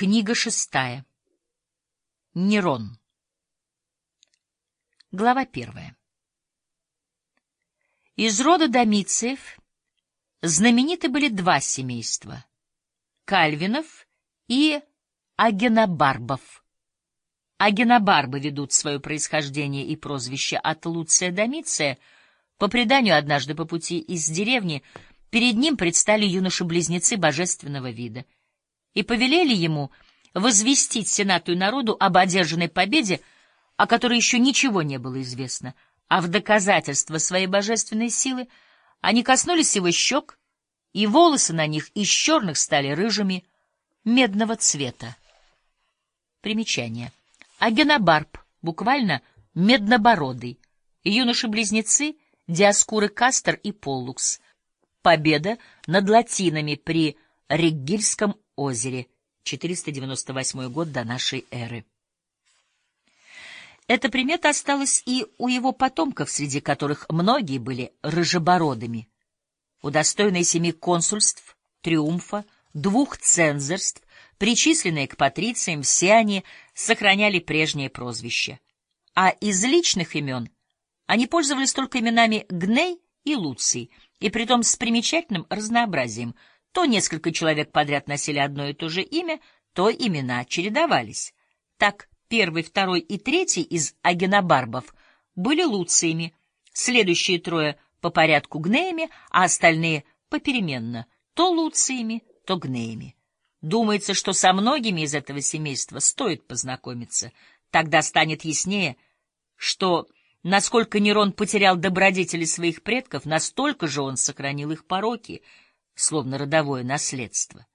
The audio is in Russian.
Книга шестая. Нерон. Глава первая. Из рода Домициев знамениты были два семейства — Кальвинов и Агенобарбов. Агенобарбы ведут свое происхождение и прозвище от Луция Домиция. По преданию, однажды по пути из деревни перед ним предстали юноши-близнецы божественного вида — и повелели ему возвестить Сенату и народу об одержанной победе, о которой еще ничего не было известно, а в доказательство своей божественной силы они коснулись его щек, и волосы на них из черных стали рыжими, медного цвета. Примечание. Агенобарб, буквально меднобородый, юноши-близнецы Диаскуры Кастер и Поллукс. Победа над латинами при Реггильском озере, 498 год до нашей эры. Эта примета осталась и у его потомков, среди которых многие были рыжебородыми. Удостоенные семи консульств, триумфа, двух цензорств, причисленные к патрициям, все они сохраняли прежнее прозвище. А из личных имен они пользовались только именами Гней и Луций, и притом с примечательным разнообразием — то несколько человек подряд носили одно и то же имя, то имена чередовались. Так первый, второй и третий из агенобарбов были луциями, следующие трое по порядку гнеями, а остальные попеременно то луциями, то гнеями. Думается, что со многими из этого семейства стоит познакомиться. Тогда станет яснее, что насколько Нерон потерял добродетели своих предков, настолько же он сохранил их пороки — словно родовое наследство.